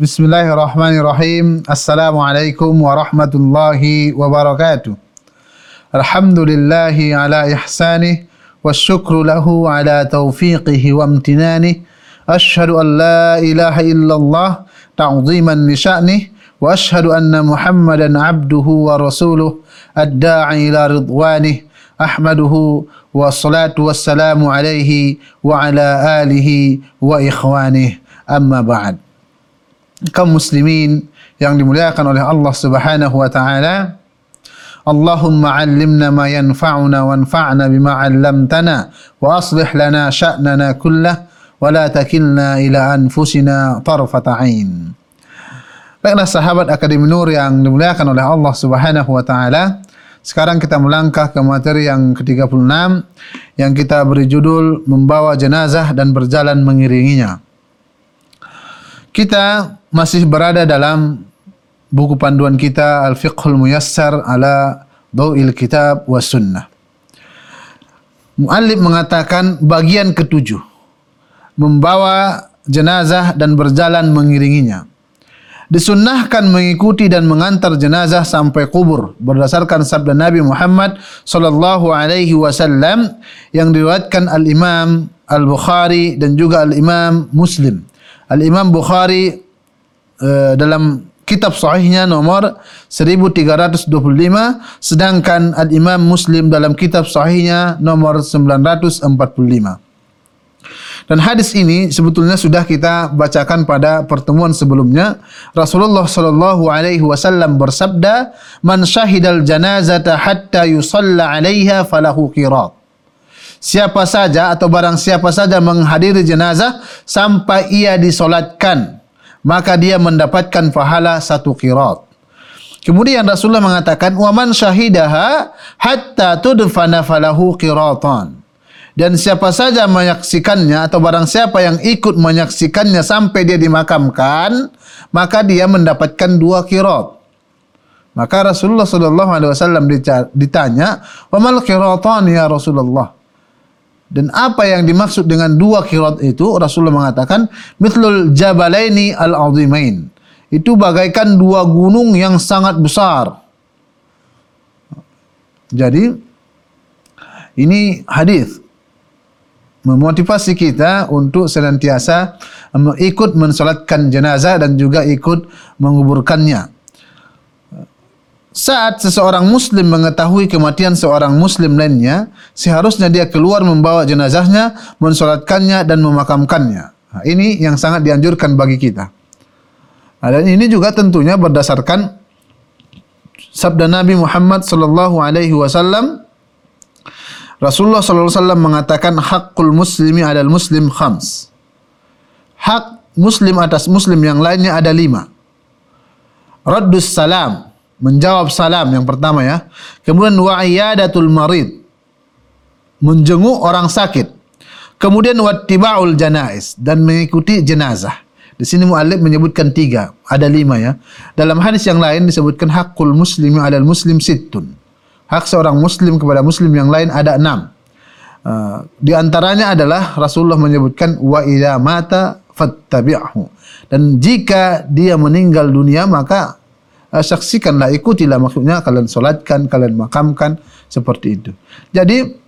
Bismillahirrahmanirrahim. Assalamualaikum warahmatullahi wabarakatuh. Alhamdulillahi ala ihsanih والشكر له على توفيقه وامتنانه أشهد أن لا إله إلا الله تعظيما لشأنه وأشهد أن محمدا عبده ورسوله الداعي إلى رضوانه أحمده والصلاة والسلام عليه وعلى آله وإخوانه أما بعد kaum muslimin yang dimuliakan oleh Allah Subhanahu wa taala Allahumma 'allimna ma yanfa'una wanfa'na bima 'allamtana wa aslih lana sya'nana kullah wa la takilna ila anfusina tarfata 'ain Baiklah sahabat Akademi Nur yang dimuliakan oleh Allah Subhanahu wa taala sekarang kita melangkah ke materi yang ke-36 yang kita beri judul membawa jenazah dan berjalan mengiringinya. Kita masih berada dalam buku panduan kita Al-Fiqhul Muyassar ala Dawil Kitab wa Sunnah. Muallif mengatakan bagian ketujuh membawa jenazah dan berjalan mengiringinya. Disunnahkan mengikuti dan mengantar jenazah sampai kubur berdasarkan sabda Nabi Muhammad sallallahu alaihi wasallam yang diriwayatkan Al-Imam Al-Bukhari dan juga Al-Imam Muslim. Al-Imam Bukhari uh, dalam kitab sahihnya nomor 1325 sedangkan Al-Imam Muslim dalam kitab sahihnya nomor 945. Dan hadis ini sebetulnya sudah kita bacakan pada pertemuan sebelumnya. Rasulullah sallallahu alaihi wasallam bersabda, "Man syahidal janazata hatta yusalla 'alaiha falahu qirat." siapa saja atau barang siapa saja menghadiri jenazah sampai ia disolatkan maka dia mendapatkan pahala satu qirat kemudian Rasulullah mengatakan wa man syahidaha hatta tudfana falahu qiratan. Dan siapa saja menyaksikannya atau barang siapa yang ikut menyaksikannya sampai dia dimakamkan maka dia mendapatkan dua qirat maka Rasulullah sallallahu alaihi wasallam ditanya wa mal qiratan ya Rasulullah dan apa yang dimaksud dengan dua kirat itu Rasulullah mengatakan mithlul jabalaini al-azimain. Itu bagaikan dua gunung yang sangat besar. Jadi ini hadis memotivasi kita untuk senantiasa ikut mensolatkan jenazah dan juga ikut menguburkannya saat seseorang muslim mengetahui kematian seorang muslim lainnya, seharusnya dia keluar membawa jenazahnya, mensolatkannya dan memakamkannya. Nah, ini yang sangat dianjurkan bagi kita. Nah, dan ini juga tentunya berdasarkan sabda Nabi Muhammad sallallahu alaihi wasallam Rasulullah sallallahu alaihi wasallam mengatakan hakul muslimi adalah muslim khams. Hak muslim atas muslim yang lainnya ada lima. Raddus salam, menjawab salam yang pertama ya. Kemudian wa'iyadatul marid. Menjenguk orang sakit. Kemudian wattiba'ul janais dan mengikuti jenazah. Di sini muallif menyebutkan tiga, ada lima ya. Dalam hadis yang lain disebutkan hakul muslimi adal muslim sittun. Hak seorang muslim kepada muslim yang lain ada enam. Uh, di antaranya adalah Rasulullah menyebutkan wa idza mata fattabi'hu. Dan jika dia meninggal dunia maka uh, saksikanlah ikutilah maksudnya kalian solatkan kalian makamkan seperti itu. Jadi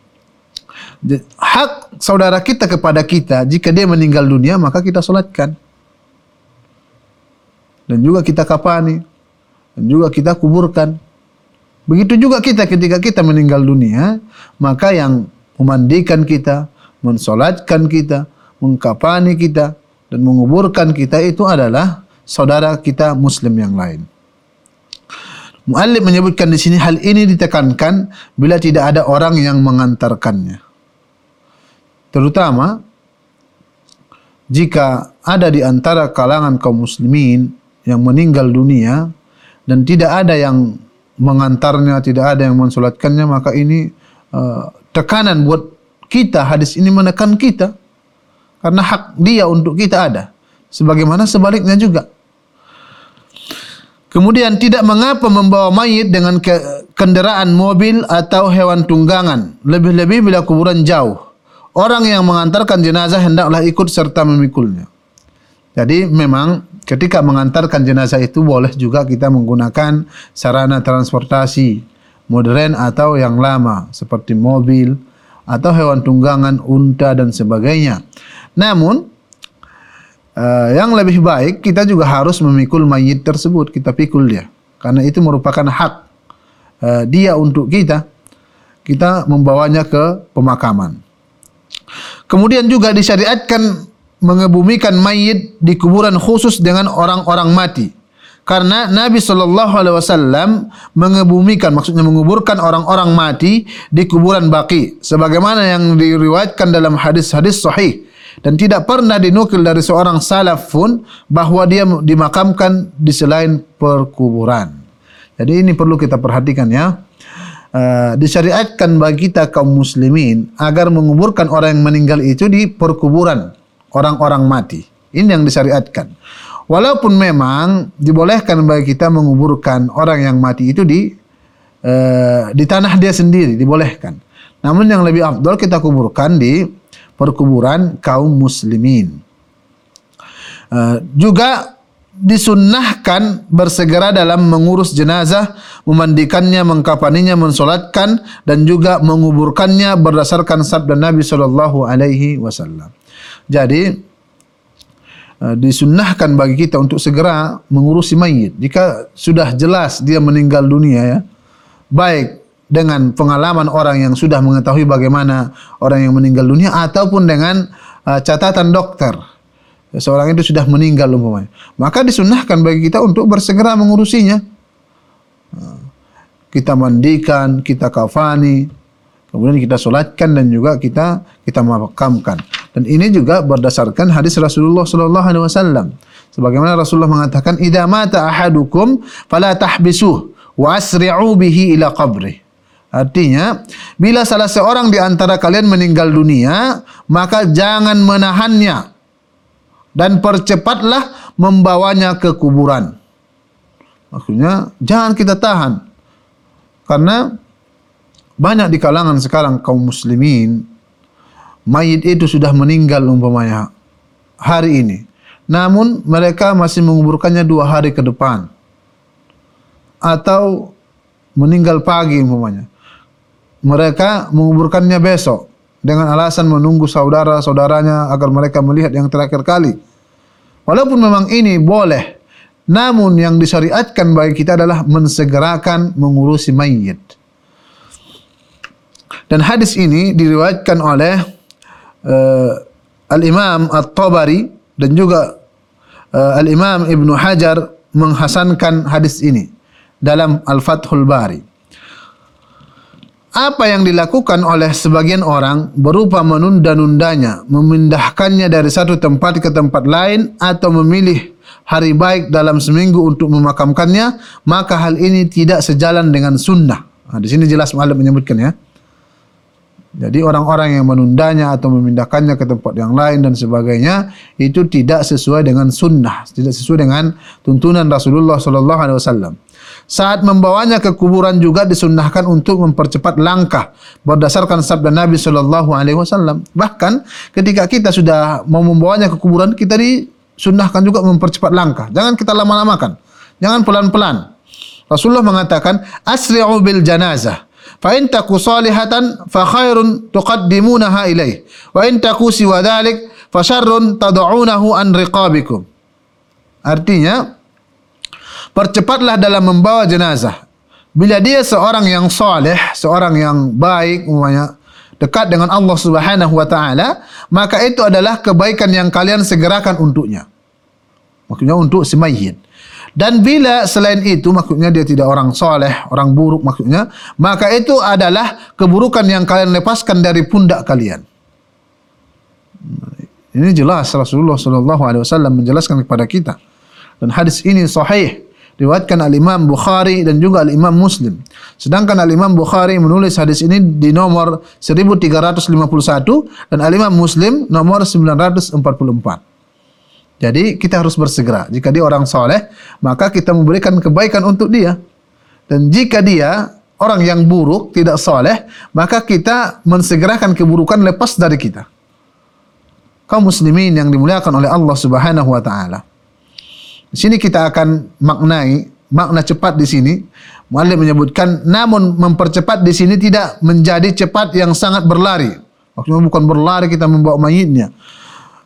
hak saudara kita kepada kita jika dia meninggal dunia maka kita solatkan. Dan juga kita kapani dan juga kita kuburkan. Begitu juga kita ketika kita meninggal dunia maka yang memandikan kita mensolatkan kita mengkapani kita dan menguburkan kita itu adalah saudara kita muslim yang lain Muallif menyebutkan di sini hal ini ditekankan bila tidak ada orang yang mengantarkannya. Terutama jika ada di antara kalangan kaum muslimin yang meninggal dunia dan tidak ada yang mengantarnya, tidak ada yang mensolatkannya, maka ini uh, tekanan buat kita hadis ini menekan kita karena hak dia untuk kita ada. Sebagaimana sebaliknya juga. Kemudian tidak mengapa membawa mayit dengan ke kenderaan mobil atau hewan tunggangan. Lebih-lebih bila kuburan jauh. Orang yang mengantarkan jenazah hendaklah ikut serta memikulnya. Jadi memang ketika mengantarkan jenazah itu boleh juga kita menggunakan sarana transportasi modern atau yang lama seperti mobil atau hewan tunggangan unta dan sebagainya. Namun uh, yang lebih baik kita juga harus memikul mayit tersebut, kita pikul dia karena itu merupakan hak uh, dia untuk kita. Kita membawanya ke pemakaman. Kemudian juga disyariatkan mengebumikan mayit di kuburan khusus dengan orang-orang mati. Karena Nabi sallallahu alaihi wasallam mengebumikan maksudnya menguburkan orang-orang mati di kuburan Baqi sebagaimana yang diriwayatkan dalam hadis-hadis sahih dan tidak pernah dinukil dari seorang salaf pun bahawa dia dimakamkan di selain perkuburan. Jadi ini perlu kita perhatikan ya. Uh, disyariatkan bagi kita kaum muslimin agar menguburkan orang yang meninggal itu di perkuburan orang-orang mati. Ini yang disyariatkan. Walaupun memang dibolehkan bagi kita menguburkan orang yang mati itu di uh, di tanah dia sendiri, dibolehkan. Namun yang lebih afdal kita kuburkan di perkuburan kaum muslimin. Uh, juga disunnahkan bersegera dalam mengurus jenazah, memandikannya, mengkapaninya, mensolatkan dan juga menguburkannya berdasarkan sabda Nabi Shallallahu Alaihi Wasallam. Jadi uh, disunnahkan bagi kita untuk segera mengurusi mayit. Jika sudah jelas dia meninggal dunia ya, baik dengan pengalaman orang yang sudah mengetahui bagaimana orang yang meninggal dunia ataupun dengan uh, catatan dokter. Seorang itu sudah meninggal umpamanya. Maka disunnahkan bagi kita untuk bersegera mengurusinya. Uh, kita mandikan kita kafani kemudian kita solatkan dan juga kita kita makamkan. Dan ini juga berdasarkan hadis Rasulullah sallallahu alaihi wasallam. Sebagaimana Rasulullah mengatakan idza mata ahadukum fala tahbisuh wa asri'u bihi ila qabrih Artinya, bila salah seorang di antara kalian meninggal dunia, maka jangan menahannya dan percepatlah membawanya ke kuburan. Maksudnya, jangan kita tahan. Karena banyak di kalangan sekarang kaum muslimin, mayit itu sudah meninggal umpamanya hari ini. Namun mereka masih menguburkannya dua hari ke depan. Atau meninggal pagi umpamanya mereka menguburkannya besok dengan alasan menunggu saudara-saudaranya agar mereka melihat yang terakhir kali. Walaupun memang ini boleh, namun yang disyariatkan bagi kita adalah mensegerakan mengurusi mayit. Dan hadis ini diriwayatkan oleh uh, Al-Imam At-Tabari dan juga uh, Al-Imam Ibn Hajar menghasankan hadis ini dalam Al-Fathul Bari apa yang dilakukan oleh sebagian orang berupa menunda-nundanya, memindahkannya dari satu tempat ke tempat lain atau memilih hari baik dalam seminggu untuk memakamkannya, maka hal ini tidak sejalan dengan sunnah. Nah, di sini jelas Malik menyebutkan ya. Jadi orang-orang yang menundanya atau memindahkannya ke tempat yang lain dan sebagainya itu tidak sesuai dengan sunnah, tidak sesuai dengan tuntunan Rasulullah sallallahu alaihi wasallam. Saat membawanya ke kuburan juga disunnahkan untuk mempercepat langkah berdasarkan sabda Nabi sallallahu alaihi wasallam. Bahkan ketika kita sudah mau membawanya ke kuburan kita disunnahkan juga mempercepat langkah. Jangan kita lama-lamakan. Jangan pelan-pelan. Rasulullah mengatakan asri'u bil janazah fa in taku salihatan fa khairun tuqaddimunaha ilaih wa in taku siwa dhalik fa syarrun tad'unahu an riqabikum artinya percepatlah dalam membawa jenazah bila dia seorang yang saleh seorang yang baik umumnya dekat dengan Allah Subhanahu wa taala maka itu adalah kebaikan yang kalian segerakan untuknya maksudnya untuk si mayit dan bila selain itu maksudnya dia tidak orang soleh, orang buruk maksudnya, maka itu adalah keburukan yang kalian lepaskan dari pundak kalian. Ini jelas Rasulullah sallallahu alaihi wasallam menjelaskan kepada kita. Dan hadis ini sahih diriwayatkan al Imam Bukhari dan juga al Imam Muslim. Sedangkan al Imam Bukhari menulis hadis ini di nomor 1351 dan al Imam Muslim nomor 944. Jadi kita harus bersegera. Jika dia orang soleh, maka kita memberikan kebaikan untuk dia. Dan jika dia orang yang buruk, tidak soleh, maka kita mensegerakan keburukan lepas dari kita. Kaum muslimin yang dimuliakan oleh Allah subhanahu wa ta'ala. Di sini kita akan maknai makna cepat di sini. Muallim menyebutkan namun mempercepat di sini tidak menjadi cepat yang sangat berlari. Maksudnya bukan berlari kita membawa mayitnya.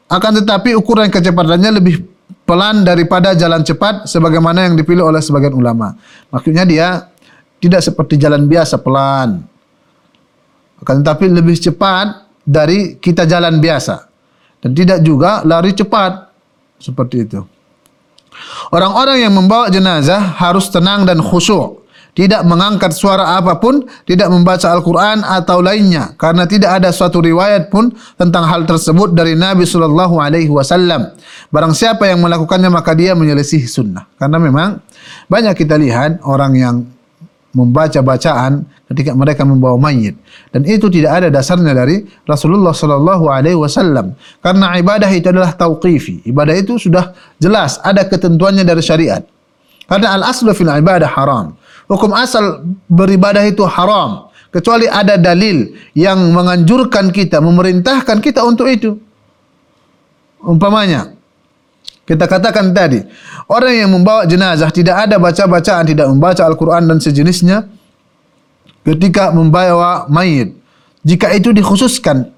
Akan tetapi ukuran kecepatannya lebih pelan daripada jalan cepat sebagaimana yang dipilih oleh sebagian ulama. Maksudnya dia tidak seperti jalan biasa pelan. Akan tetapi lebih cepat dari kita jalan biasa. Dan tidak juga lari cepat. Seperti itu. Orang-orang yang membawa jenazah harus tenang dan khusyuk. Tidak mengangkat suara apapun, tidak membaca Al-Quran atau lainnya. Karena tidak ada suatu riwayat pun tentang hal tersebut dari Nabi Sallallahu Alaihi Wasallam. Barang siapa yang melakukannya maka dia menyelesaikan sunnah. Karena memang banyak kita lihat orang yang membaca bacaan ketika mereka membawa mayit. Dan itu tidak ada dasarnya dari Rasulullah sallallahu alaihi wasallam. Karena ibadah itu adalah tauqifi. Ibadah itu sudah jelas ada ketentuannya dari syariat. Karena al aslu fil ibadah haram. Hukum asal beribadah itu haram. Kecuali ada dalil yang menganjurkan kita memerintahkan kita untuk itu. Umpamanya kita katakan tadi, orang yang membawa jenazah tidak ada baca-bacaan, tidak membaca Al-Quran dan sejenisnya ketika membawa mayit. Jika itu dikhususkan,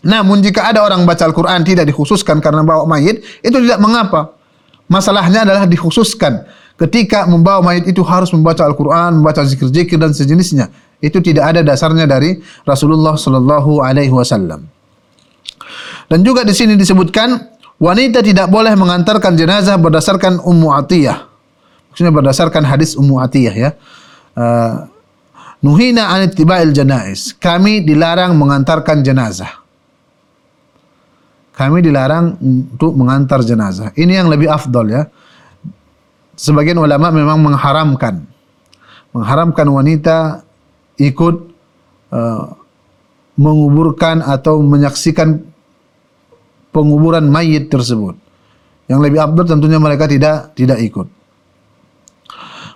namun jika ada orang baca Al-Quran tidak dikhususkan karena bawa mayit, itu tidak mengapa. Masalahnya adalah dikhususkan. Ketika membawa mayit itu harus membaca Al-Quran, membaca zikir-zikir dan sejenisnya. Itu tidak ada dasarnya dari Rasulullah Sallallahu Alaihi Wasallam. Dan juga di sini disebutkan wanita tidak boleh mengantarkan jenazah berdasarkan Ummu Atiyah. Maksudnya berdasarkan hadis Ummu Atiyah ya. Uh, Nuhina an ittiba'il janaiz. Kami dilarang mengantarkan jenazah. Kami dilarang untuk mengantar jenazah. Ini yang lebih afdol ya. Sebagian ulama memang mengharamkan. Mengharamkan wanita ikut uh, menguburkan atau menyaksikan penguburan mayit tersebut. Yang lebih abdur tentunya mereka tidak tidak ikut.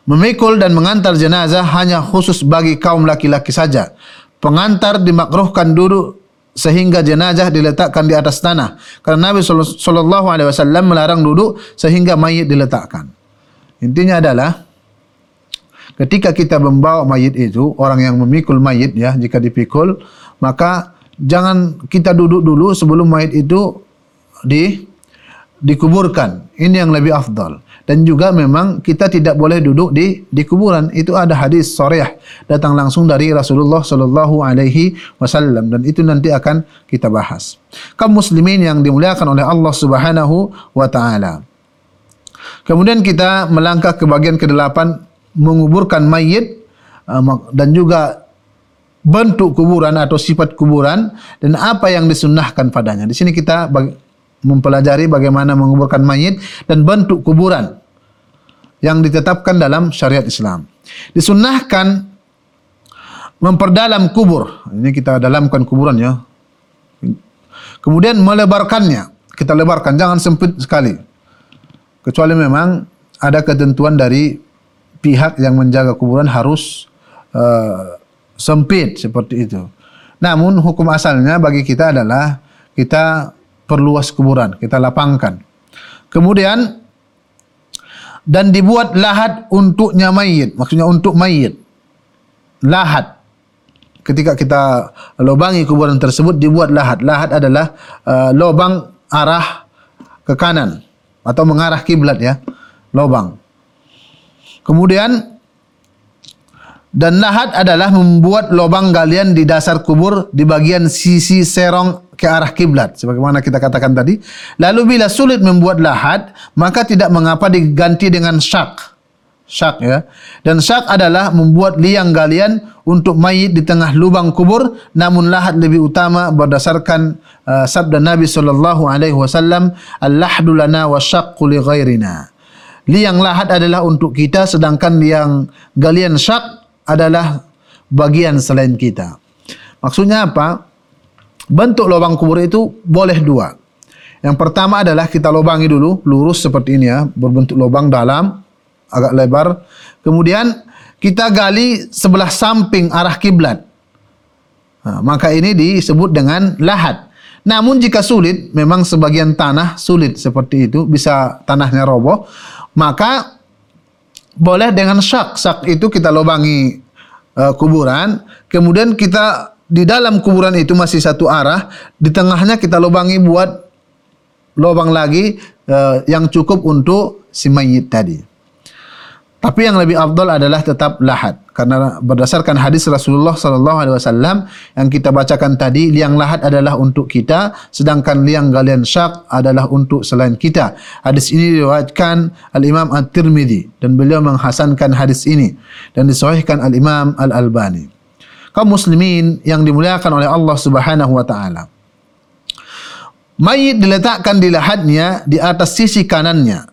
Memikul dan mengantar jenazah hanya khusus bagi kaum laki-laki saja. Pengantar dimakruhkan duduk sehingga jenazah diletakkan di atas tanah. Karena Nabi sallallahu alaihi wasallam melarang duduk sehingga mayit diletakkan. Intinya adalah ketika kita membawa mayit itu, orang yang memikul mayit ya, jika dipikul, maka jangan kita duduk dulu sebelum mayit itu di dikuburkan. Ini yang lebih afdal. Dan juga memang kita tidak boleh duduk di di kuburan. Itu ada hadis sharih datang langsung dari Rasulullah sallallahu alaihi wasallam dan itu nanti akan kita bahas. Kaum muslimin yang dimuliakan oleh Allah Subhanahu wa taala. Kemudian kita melangkah ke bagian ke-8 menguburkan mayit uh, dan juga bentuk kuburan atau sifat kuburan dan apa yang disunnahkan padanya. Di sini kita mempelajari bagaimana menguburkan mayit dan bentuk kuburan yang ditetapkan dalam syariat Islam. Disunnahkan memperdalam kubur. Ini kita dalamkan kuburan ya. Kemudian melebarkannya. Kita lebarkan, jangan sempit sekali. Kecuali memang ada ketentuan dari pihak yang menjaga kuburan harus uh, sempit seperti itu. Namun hukum asalnya bagi kita adalah kita perluas kuburan, kita lapangkan. Kemudian dan dibuat lahat untuknya mayit, maksudnya untuk mayit. Lahat. Ketika kita lobangi kuburan tersebut dibuat lahat. Lahat adalah uh, lubang arah ke kanan atau mengarah kiblat ya. Lubang. Kemudian dan lahat adalah membuat lubang galian di dasar kubur di bagian sisi serong ke arah kiblat sebagaimana kita katakan tadi. Lalu bila sulit membuat lahat maka tidak mengapa diganti dengan syak. Syak ya. Dan syak adalah membuat liang galian untuk mayit di tengah lubang kubur namun lahat lebih utama berdasarkan uh, sabda Nabi sallallahu alaihi wasallam al-lahdu lana wa syaqqu li ghairina. Liang lahat adalah untuk kita sedangkan liang galian syak adalah bagian selain kita. Maksudnya apa bentuk lubang kubur itu boleh dua. Yang pertama adalah kita lubangi dulu, lurus seperti ini ya, berbentuk lubang dalam, agak lebar. Kemudian kita gali sebelah samping arah kiblat. Nah, maka ini disebut dengan lahat. Namun jika sulit, memang sebagian tanah sulit seperti itu, bisa tanahnya roboh, maka boleh dengan syak. Syak itu kita lubangi uh, kuburan, kemudian kita di dalam kuburan itu masih satu arah, di tengahnya kita lubangi buat lubang lagi uh, yang cukup untuk si mayit tadi. Tapi yang lebih afdal adalah tetap lahat karena berdasarkan hadis Rasulullah sallallahu alaihi wasallam yang kita bacakan tadi liang lahat adalah untuk kita sedangkan liang galian syak adalah untuk selain kita. Hadis ini diriwayatkan Al-Imam At-Tirmizi dan beliau menghasankan hadis ini dan disahihkan Al-Imam Al-Albani. Kaum muslimin yang dimuliakan oleh Allah Subhanahu wa taala. Mayit diletakkan di lahatnya di atas sisi kanannya.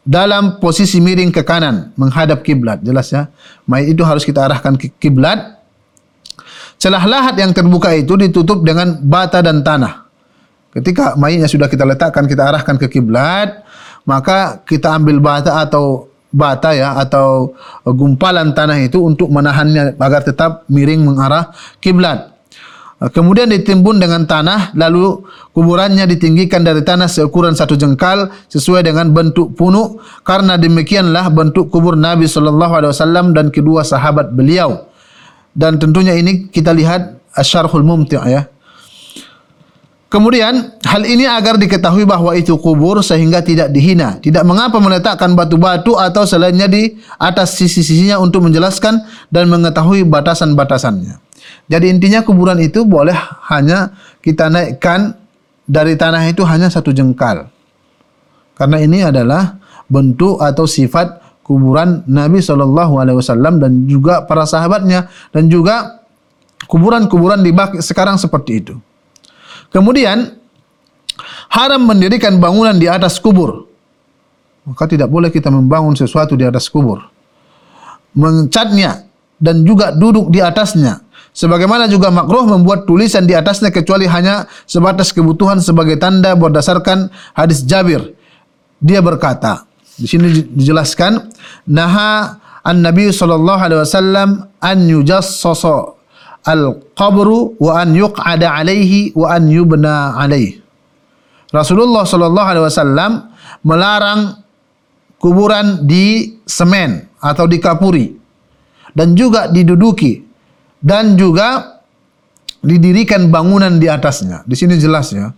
Dalam posisi miring ke kanan menghadap kiblat. Jelas ya? Mayit itu harus kita arahkan ke kiblat. Celah lahat yang terbuka itu ditutup dengan bata dan tanah. Ketika mayitnya sudah kita letakkan kita arahkan ke kiblat maka kita ambil bata atau bata ya atau gumpalan tanah itu untuk menahannya agar tetap miring mengarah kiblat Ah, kemudian ditimbun dengan tanah, lalu kuburannya ditinggikan dari tanah seukuran satu jengkal sesuai dengan bentuk punuk. Karena demikianlah bentuk kubur Nabi Sallallahu Alaihi Wasallam dan kedua sahabat beliau. Dan tentunya ini kita lihat asyarhul mumti' ya. Kemudian hal ini agar diketahui bahawa itu kubur sehingga tidak dihina. Tidak mengapa meletakkan batu-batu atau selainnya di atas sisi-sisinya untuk menjelaskan dan mengetahui batasan-batasannya. Jadi intinya kuburan itu boleh hanya kita naikkan dari tanah itu hanya satu jengkal. Karena ini adalah bentuk atau sifat kuburan Nabi Shallallahu Alaihi Wasallam dan juga para sahabatnya dan juga kuburan-kuburan di sekarang seperti itu. Kemudian haram mendirikan bangunan di atas kubur. Maka tidak boleh kita membangun sesuatu di atas kubur. Mengcatnya dan juga duduk di atasnya Sebagaimana juga makruh membuat tulisan di atasnya kecuali hanya sebatas kebutuhan sebagai tanda berdasarkan hadis Jabir. Dia berkata, di sini dijelaskan, Naha an-Nabi sallallahu alaihi wasallam an yujassasa al-qabru wa an yuq'ada alaihi wa an yubna alaihi. Rasulullah sallallahu alaihi wasallam melarang kuburan di semen atau dikapuri dan juga diduduki dan juga didirikan bangunan di atasnya. Di sini jelas ya.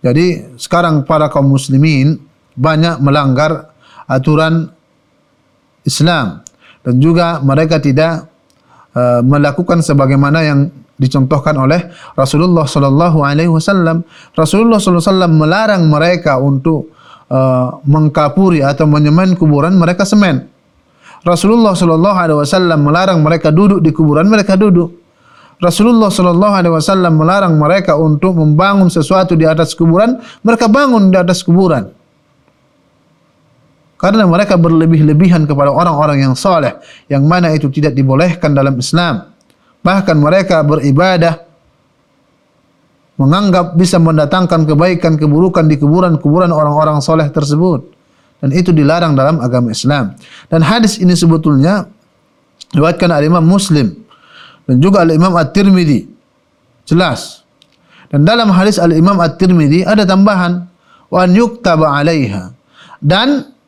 Jadi sekarang para kaum muslimin banyak melanggar aturan Islam dan juga mereka tidak uh, melakukan sebagaimana yang dicontohkan oleh Rasulullah sallallahu alaihi wasallam. Rasulullah sallallahu alaihi wasallam melarang mereka untuk uh, mengkapuri atau menyemen kuburan mereka semen. Rasulullah sallallahu alaihi wasallam melarang mereka duduk di kuburan mereka duduk. Rasulullah sallallahu alaihi wasallam melarang mereka untuk membangun sesuatu di atas kuburan, mereka bangun di atas kuburan. Karena mereka berlebih-lebihan kepada orang-orang yang saleh yang mana itu tidak dibolehkan dalam Islam. Bahkan mereka beribadah menganggap bisa mendatangkan kebaikan keburukan di kuburan-kuburan orang-orang saleh tersebut dan itu dilarang dalam agama Islam. Dan hadis ini sebetulnya diriwayatkan oleh Imam Muslim dan juga oleh Imam At-Tirmidzi. Jelas. Dan dalam hadis Al-Imam At-Tirmidzi ada tambahan wa an yuktaba 'alaiha. Dan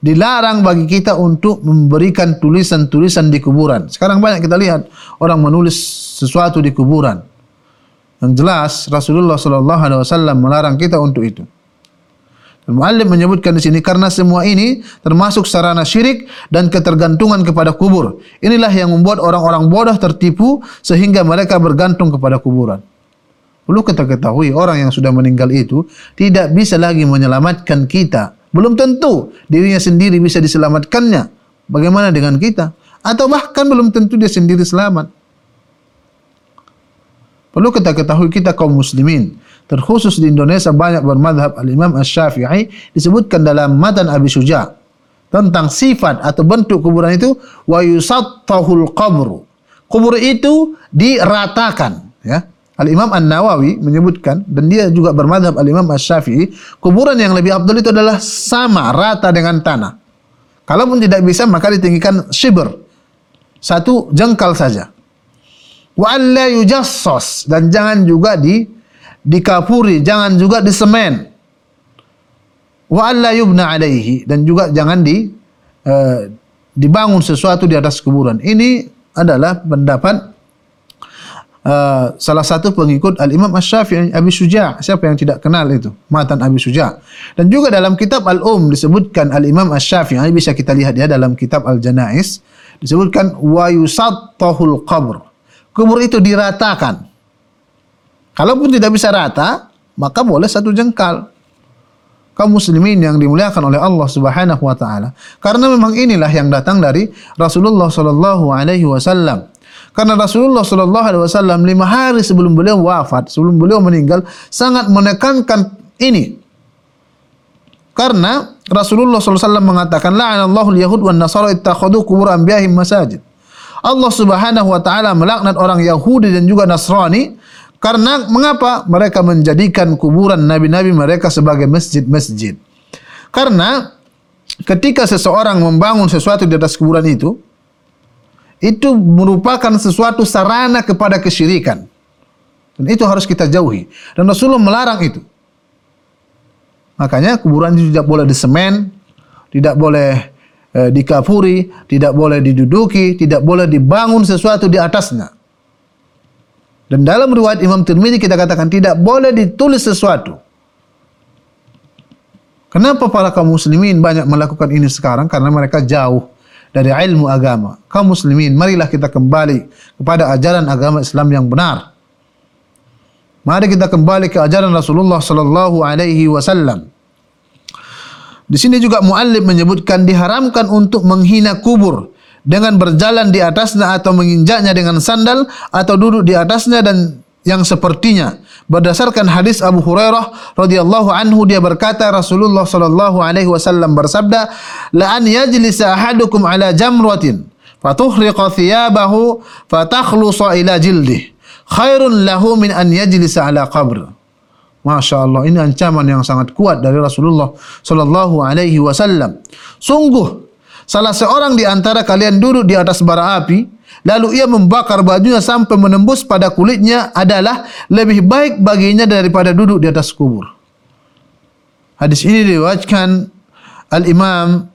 dilarang bagi kita untuk memberikan tulisan-tulisan di kuburan. Sekarang banyak kita lihat orang menulis sesuatu di kuburan. Yang jelas Rasulullah sallallahu alaihi wasallam melarang kita untuk itu. Al-Muallim menyebutkan di sini karena semua ini termasuk sarana syirik dan ketergantungan kepada kubur. Inilah yang membuat orang-orang bodoh tertipu sehingga mereka bergantung kepada kuburan. Perlu kita ketahui orang yang sudah meninggal itu tidak bisa lagi menyelamatkan kita. Belum tentu dirinya sendiri bisa diselamatkannya. Bagaimana dengan kita? Atau bahkan belum tentu dia sendiri selamat. Perlu kita ketahui kita kaum muslimin terkhusus di Indonesia banyak bermadhab al-Imam Ash-Syafi'i disebutkan dalam Matan Abi Suja tentang sifat atau bentuk kuburan itu wa yusattahul qabru kubur itu diratakan ya Al-Imam An-Nawawi menyebutkan dan dia juga bermadhab Al-Imam Ash-Syafi'i kuburan yang lebih abdul itu adalah sama rata dengan tanah kalaupun tidak bisa maka ditinggikan shibr satu jengkal saja wa alla yujassas dan jangan juga di dikapuri, jangan juga disemen. Wa alla yubna alaihi dan juga jangan di uh, dibangun sesuatu di atas kuburan. Ini adalah pendapat uh, salah satu pengikut Al-Imam Asy-Syafi'i Abi Suja'. Siapa yang tidak kenal itu? Matan Abi Suja'. Dan juga dalam kitab Al-Um disebutkan Al-Imam Asy-Syafi'i bisa kita lihat ya dalam kitab Al-Janais disebutkan wa yusattahul qabr. Kubur itu diratakan. Kalaupun tidak bisa rata, maka boleh satu jengkal. Kaum muslimin yang dimuliakan oleh Allah Subhanahu wa taala. Karena memang inilah yang datang dari Rasulullah sallallahu alaihi wasallam. Karena Rasulullah sallallahu alaihi wasallam lima hari sebelum beliau wafat, sebelum beliau meninggal, sangat menekankan ini. Karena Rasulullah sallallahu alaihi wasallam mengatakan, "La'anallahu al-yahud wan nasara ittakhadhu qubur anbiya'ihim masajid." Allah Subhanahu wa taala melaknat orang Yahudi dan juga Nasrani karena mengapa mereka menjadikan kuburan nabi-nabi mereka sebagai masjid-masjid? Karena ketika seseorang membangun sesuatu di atas kuburan itu, itu merupakan sesuatu sarana kepada kesyirikan. Dan itu harus kita jauhi. Dan Rasulullah melarang itu. Makanya kuburan itu tidak boleh disemen, tidak boleh e, dikafuri, tidak boleh diduduki, tidak boleh dibangun sesuatu di atasnya. Dan dalam riwayat Imam Tirmidzi kita katakan tidak boleh ditulis sesuatu. Kenapa para kaum muslimin banyak melakukan ini sekarang? Karena mereka jauh dari ilmu agama. Kaum muslimin, marilah kita kembali kepada ajaran agama Islam yang benar. Mari kita kembali ke ajaran Rasulullah sallallahu alaihi wasallam. Di sini juga muallim menyebutkan diharamkan untuk menghina kubur dengan berjalan di atasnya atau menginjaknya dengan sandal atau duduk di atasnya dan yang sepertinya berdasarkan hadis Abu Hurairah radhiyallahu anhu dia berkata Rasulullah sallallahu alaihi wasallam bersabda la an yajlisa ahadukum ala jamratin fatuhriqa thiyabahu fatakhlusa ila jildih. Khairun lahu min an yajlisa ala qabr Masya Allah ini ancaman yang sangat kuat dari Rasulullah sallallahu alaihi wasallam. Sungguh salah seorang di antara kalian duduk di atas bara api lalu ia membakar bajunya sampai menembus pada kulitnya adalah lebih baik baginya daripada duduk di atas kubur. Hadis ini diriwayatkan Al-Imam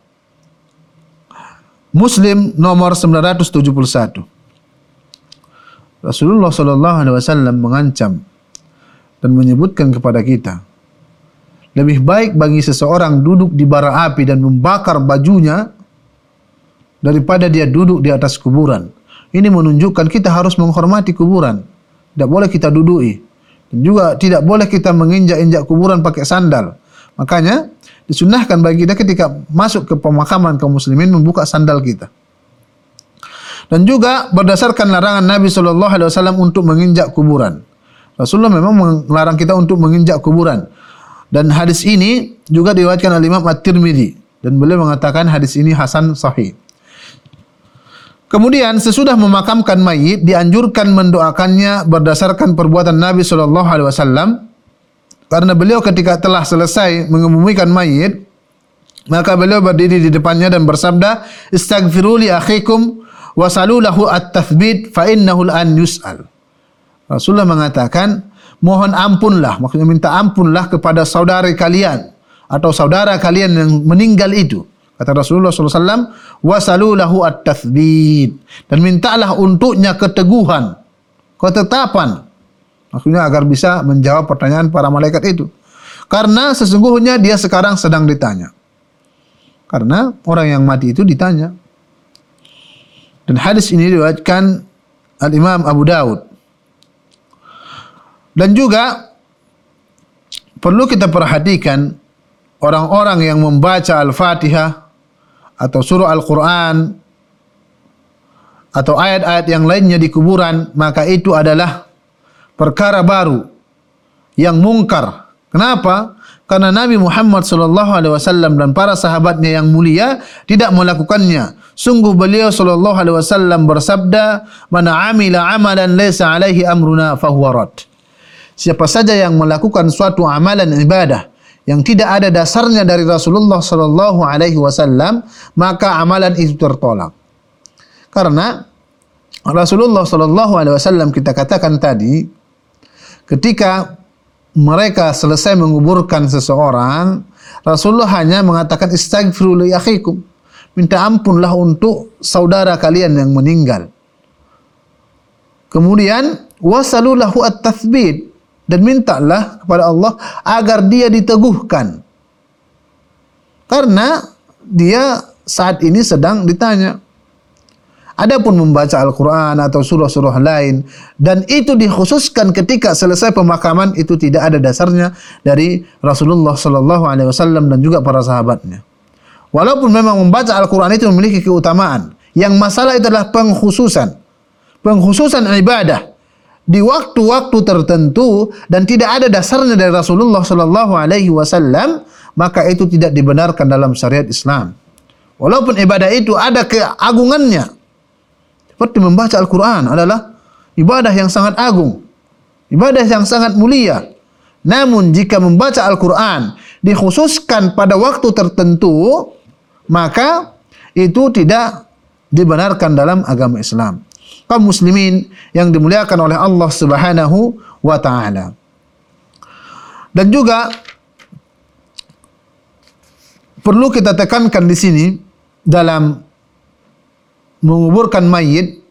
Muslim nomor 971. Rasulullah sallallahu alaihi wasallam mengancam dan menyebutkan kepada kita lebih baik bagi seseorang duduk di bara api dan membakar bajunya daripada dia duduk di atas kuburan. Ini menunjukkan kita harus menghormati kuburan. Tidak boleh kita dudui. Dan juga tidak boleh kita menginjak-injak kuburan pakai sandal. Makanya disunahkan bagi kita ketika masuk ke pemakaman kaum muslimin membuka sandal kita. Dan juga berdasarkan larangan Nabi sallallahu alaihi wasallam untuk menginjak kuburan. Rasulullah memang melarang kita untuk menginjak kuburan. Dan hadis ini juga diriwayatkan oleh Imam At-Tirmizi dan beliau mengatakan hadis ini hasan sahih. Kemudian sesudah memakamkan mayit dianjurkan mendoakannya berdasarkan perbuatan Nabi sallallahu alaihi wasallam. Karena beliau ketika telah selesai mengebumikan mayit maka beliau berdiri di depannya dan bersabda istaghfiru li akhikum wa salu lahu at-tathbit fa innahu an yus'al. Rasulullah mengatakan mohon ampunlah maksudnya minta ampunlah kepada saudara kalian atau saudara kalian yang meninggal itu Kata Rasulullah SAW, wasalu lahu at-tathbid. Dan mintalah untuknya keteguhan, ketetapan. Maksudnya agar bisa menjawab pertanyaan para malaikat itu. Karena sesungguhnya dia sekarang sedang ditanya. Karena orang yang mati itu ditanya. Dan hadis ini diriwayatkan Al-Imam Abu Dawud. Dan juga perlu kita perhatikan orang-orang yang membaca Al-Fatihah atau surah Al-Quran atau ayat-ayat yang lainnya di kuburan maka itu adalah perkara baru yang mungkar. Kenapa? Karena Nabi Muhammad sallallahu alaihi wasallam dan para sahabatnya yang mulia tidak melakukannya. Sungguh beliau sallallahu alaihi wasallam bersabda, "Man 'amila 'amalan laysa 'alaihi amruna fahuwa rad." Siapa saja yang melakukan suatu amalan ibadah yang tidak ada dasarnya dari Rasulullah sallallahu alaihi wasallam maka amalan itu tertolak. Karena Rasulullah sallallahu alaihi wasallam kita katakan tadi ketika mereka selesai menguburkan seseorang, Rasulullah hanya mengatakan akhikum. Minta ampunlah untuk saudara kalian yang meninggal. Kemudian wasalu lahu at-tathbit dan mintalah kepada Allah agar dia diteguhkan. Karena dia saat ini sedang ditanya. Adapun membaca Al-Quran atau surah-surah lain dan itu dikhususkan ketika selesai pemakaman itu tidak ada dasarnya dari Rasulullah sallallahu alaihi wasallam dan juga para sahabatnya. Walaupun memang membaca Al-Quran itu memiliki keutamaan, yang masalah itu adalah pengkhususan. Pengkhususan ibadah di waktu-waktu tertentu dan tidak ada dasarnya dari Rasulullah sallallahu alaihi wasallam, maka itu tidak dibenarkan dalam syariat Islam. Walaupun ibadah itu ada keagungannya, seperti membaca Al-Quran adalah ibadah yang sangat agung. Ibadah yang sangat mulia. Namun jika membaca Al-Quran dikhususkan pada waktu tertentu, maka itu tidak dibenarkan dalam agama Islam. Kaum muslimin yang dimuliakan oleh Allah Subhanahu wa taala. Dan juga perlu kita tekankan di sini dalam menguburkan mayit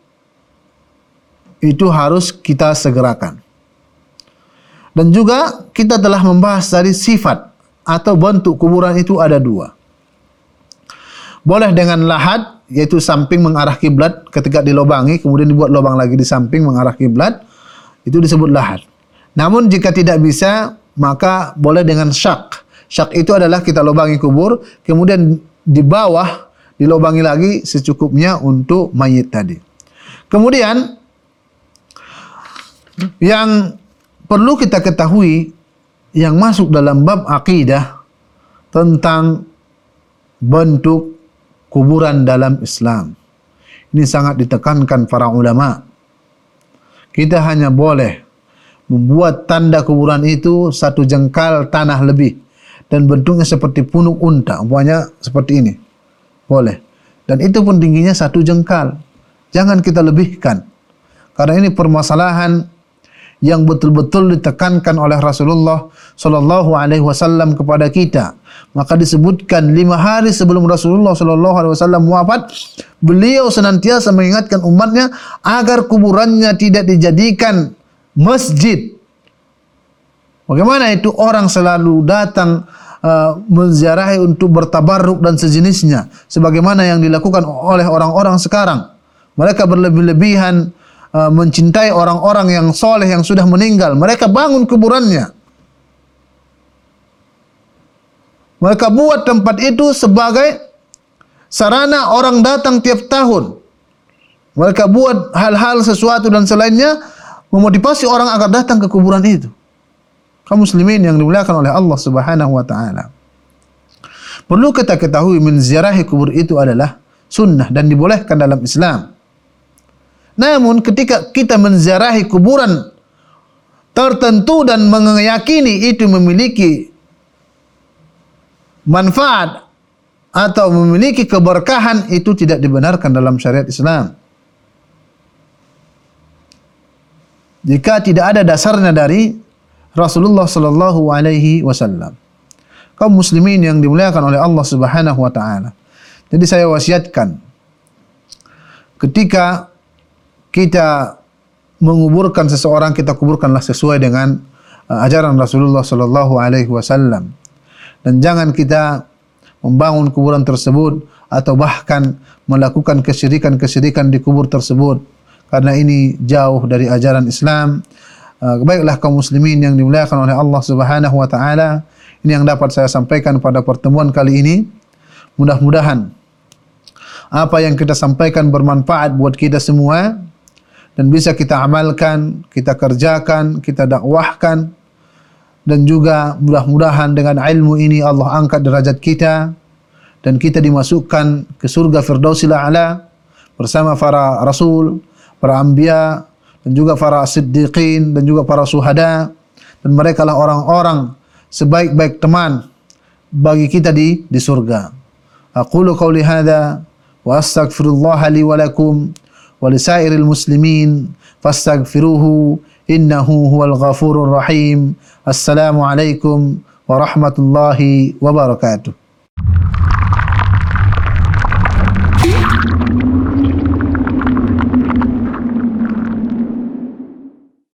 itu harus kita segerakan. Dan juga kita telah membahas dari sifat atau bentuk kuburan itu ada dua. Boleh dengan lahat, yaitu samping mengarah kiblat ketika dilobangi, kemudian dibuat lubang lagi di samping mengarah kiblat, itu disebut lahat. Namun jika tidak bisa, maka boleh dengan syak. Syak itu adalah kita lobangi kubur, kemudian di bawah dilobangi lagi secukupnya untuk mayit tadi. Kemudian yang perlu kita ketahui yang masuk dalam bab akidah tentang bentuk kuburan dalam Islam. Ini sangat ditekankan para ulama. Kita hanya boleh membuat tanda kuburan itu satu jengkal tanah lebih dan bentuknya seperti punuk unta, umpamanya seperti ini boleh. Dan itu pun tingginya satu jengkal. Jangan kita lebihkan. Karena ini permasalahan yang betul-betul ditekankan oleh Rasulullah sallallahu alaihi wasallam kepada kita. Maka disebutkan lima hari sebelum Rasulullah sallallahu alaihi wasallam wafat, beliau senantiasa mengingatkan umatnya agar kuburannya tidak dijadikan masjid. Bagaimana itu orang selalu datang Uh, menziarahi untuk bertabarruk dan sejenisnya sebagaimana yang dilakukan oleh orang-orang sekarang. Mereka berlebih-lebihan uh, mencintai orang-orang yang soleh yang sudah meninggal. Mereka bangun kuburannya mereka buat tempat itu sebagai sarana orang datang tiap tahun mereka buat hal-hal sesuatu dan selainnya memotivasi orang agar datang ke kuburan itu kaum muslimin yang dimuliakan oleh Allah Subhanahu wa taala. Perlu kita ketahui menziarahi kubur itu adalah sunnah dan dibolehkan dalam Islam. Namun ketika kita menziarahi kuburan tertentu dan meyakini itu memiliki manfaat atau memiliki keberkahan itu tidak dibenarkan dalam syariat Islam. Jika tidak ada dasarnya dari Rasulullah sallallahu alaihi wasallam. Kaum muslimin yang dimuliakan oleh Allah Subhanahu wa taala. Jadi saya wasiatkan ketika kita menguburkan seseorang kita kuburkanlah sesuai dengan uh, ajaran Rasulullah sallallahu alaihi wasallam. Dan jangan kita membangun kuburan tersebut atau bahkan melakukan kesyirikan-kesyirikan di kubur tersebut. Karena ini jauh dari ajaran Islam. Ah, baiklah kaum muslimin yang dimuliakan oleh Allah Subhanahu wa taala. Ini yang dapat saya sampaikan pada pertemuan kali ini. Mudah-mudahan apa yang kita sampaikan bermanfaat buat kita semua. Dan bisa kita amalkan kita kerjakan kita dakwahkan dan juga mudah-mudahan dengan ilmu ini Allah angkat derajat kita dan kita dimasukkan ke surga Firdausil A'la bersama para rasul, para anbiya, dan juga para siddiqin dan juga para suhada dan mereka lah orang-orang sebaik-baik teman bagi kita di di surga. Aqulu qawli hadha wa astaghfirullah li wa lakum wa li muslimin fastaghfiruhu إنه هو الغفور الرحيم. السلام عليكم ورحمة الله وبركاته.